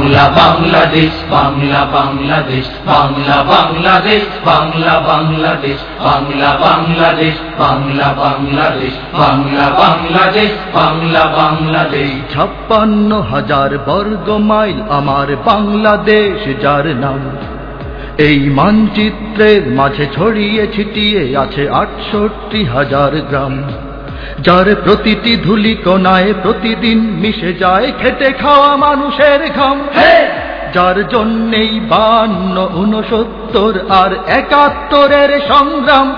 বাংলা, বাংলাদেশ বাংলা বাংলাদেশ বাংলা বাংলাদেশ বাংলা বাংলাদেশ বাংলা বাংলাদেশ বাংলা বাংলাদেশ বাংলা বাংলাদেশ বাংলা, বাংলাদেশ। ছাপ্পান্ন হাজার বর্গ মাইল আমার বাংলাদেশ যার নাম। এই মানচিত্রের মাঝে ছড়িয়ে ছিটিয়ে আছে আটষট্টি হাজার গ্রাম। যার প্রতিটি ধুলি কোনায় প্রতিদিন মিশে যায় খেটে খাওয়া মানুষের ঘাম। যার জন্যেই বান্ন উনসত্তর আর একাত্তরের সংগ্রাম।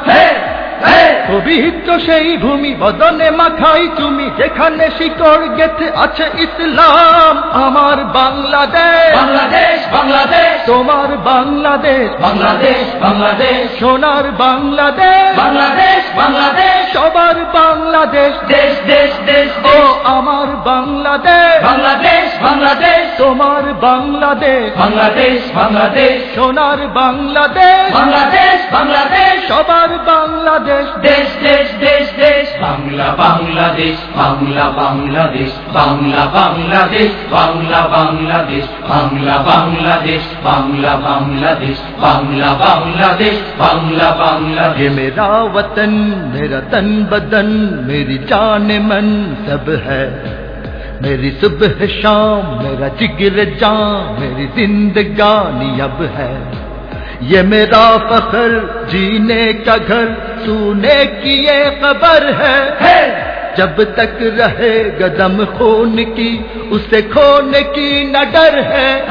পবিত্র সেই ভূমি বদনে মাখাই তুমি যেখানে শিকড় গেথে আছে ইসলাম। আমার বাংলাদেশ। বাংলাদেশ বাংলাদেশ। তোমার বাংলাদেশ। বাংলাদেশ বাংলাদেশ। সোনার বাংলাদেশ। বাংলাদেশ বাংলাদেশ। সবার বাংলাদেশ। দেশ দেশ দেশ। ও আমার বাংলাদেশ। বাংলাদেশ বাংলাদেশ। তোমার বাংলাদেশ। বাংলাদেশ বাংলাদেশ। সোনার বাংলাদেশ। বাংলাদেশ বাংলাদেশ। সবার বাংলাদেশ। দেশ দেশ দেশ দেশ। یہ میرا وطن میرا تن بدن میری جان من سب ہے۔ میری صبح شام میرا جگر جان میری زندگانی اب ہے۔ یہ میرا فخر جینے کا گھر تو نے کیے قبر ہے۔ جب تک رہے گدم خون کی اسے کھونے کی نہ ڈر ہے۔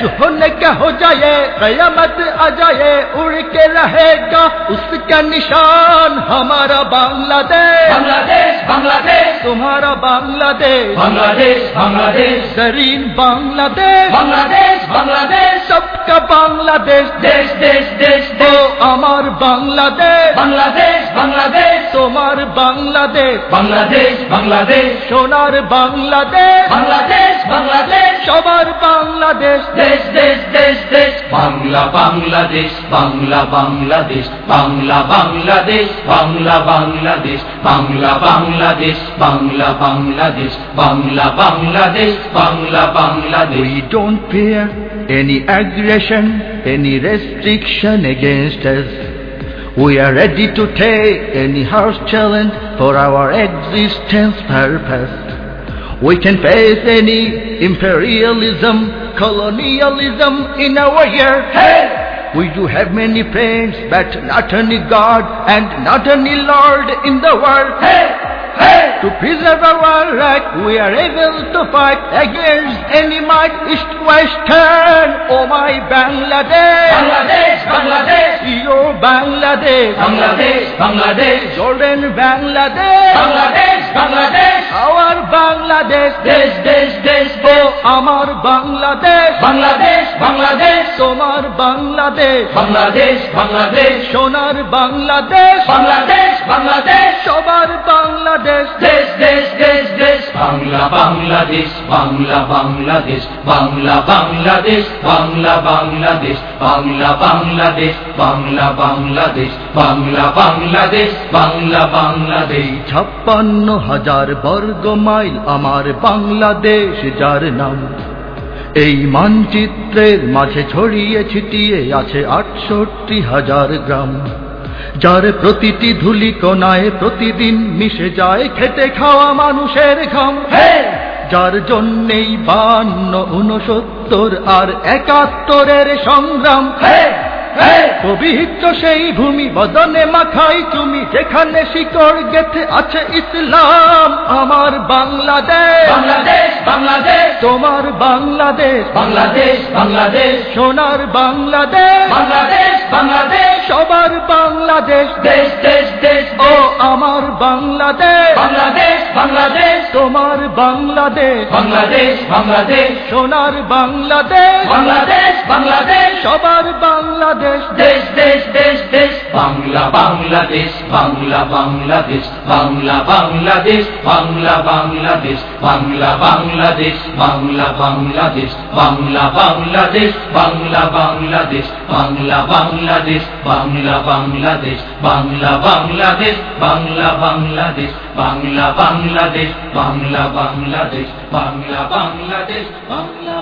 جو ہونے ہو جائے قیامت آ جائے اڑ کے رہے گا۔ اس کا نشان ہمارا بنگلہ دیش۔ بنگلہ دیش بنگلہ دیش۔ تمہارا بنگلہ دیش۔ بنگلہ دیش بنگلہ دیش۔ زرین بنگلہ دیش۔ بنگلہ دیش۔ বাংলাদেশ দেশ দেশ দেশ ও আমার বাংলাদেশ বাংলাদেশ বাংলাদেশ তোমার বাংলাদেশ বাংলাদেশ বাংলাদেশ সোনার বাংলাদেশ বাংলাদেশ বাংলাদেশ সবার বাংলাদেশ দেশ দেশ দেশ দেশ Bangla Bangladesh Bangla Bangladesh Bangla Bangladesh Bangla Bangladesh Bangla Bangladesh Bangla Bangladesh Bangla Bangladesh Bangla Bangladesh We don't fear any aggression any restriction against us. We are ready to take any harsh challenge for our existence purpose. We can face any imperialism, colonialism in our year. We do have many friends, but not any God and not any Lord in the world. To preserve our right, we are able to fight against any might, east, western, oh my Bangladesh. Bangladesh, Bangladesh. Your Bangladesh. Bangladesh, Bangladesh. Jordan, Bangladesh. Bangladesh, Bangladesh. Our Bangladesh. Desh, desh, desh, desh. Oh, our Bangladesh. Bangladesh, Bangladesh. Bangladesh. Bangladesh Bangladesh. সোনার বাংলাদেশ, বাংলাদেশ বাংলাদেশ। সবার বাংলাদেশ, দেশ দেশ দেশ দেশ। বাংলা বাংলাদেশ বাংলা বাংলাদেশ। বাংলা বাংলাদেশ বাংলা বাংলাদেশ। বাংলা বাংলাদেশ বাংলা বাংলাদেশ। বাংলা বাংলাদেশ বাংলা বাংলাদেশ। ছাপ্পান্ন হাজার বর্গ mile আমার বাংলাদেশ যার নাম এই মানচিত্রের মাঝে ছড়িয়ে ছিটিয়ে আছে আটষট্টি হাজার গ্রাম। যার প্রতিটি ধুলি কোনায় প্রতিদিন মিশে যায় খেটে খাওয়া মানুষের ঘাম। যার জন্যেই বান্ন উনসত্তর আর একাত্তরের সংগ্রাম। পবিত্র সেই ভূমি বদনে মাখাই তুমি যেখানে শিকড় গেথে আছে ইসলাম আমার বাংলাদেশ। বাংলাদেশ বাংলাদেশ। তোমার বাংলাদেশ। বাংলাদেশ বাংলাদেশ। সোনার বাংলাদেশ। বাংলাদেশ বাংলাদেশ। সবার বাংলাদেশ। দেশ দেশ দেশ ও আমার বাংলাদেশ। বাংলাদেশ বাংলাদেশ। তোমার বাংলাদেশ। বাংলাদেশ বাংলাদেশ। সোনার বাংলাদেশ। বাংলাদেশ বাংলাদেশ। সবার বাংলাদেশ দেশ দেশ দেশ দেশ বাংলা বাংলাদেশ বাংলা বাংলাদেশ বাংলা বাংলাদেশ বাংলা বাংলাদেশ বাংলা বাংলাদেশ বাংলা বাংলাদেশ বাংলা বাংলাদেশ বাংলা বাংলাদেশ বাংলা বাংলাদেশ বাংলা বাংলাদেশ বাংলা বাংলাদেশ বাংলা বাংলাদেশ বাংলা বাংলাদেশ বাংলা বাংলাদেশ বাংলা বাংলাদেশ বাংলা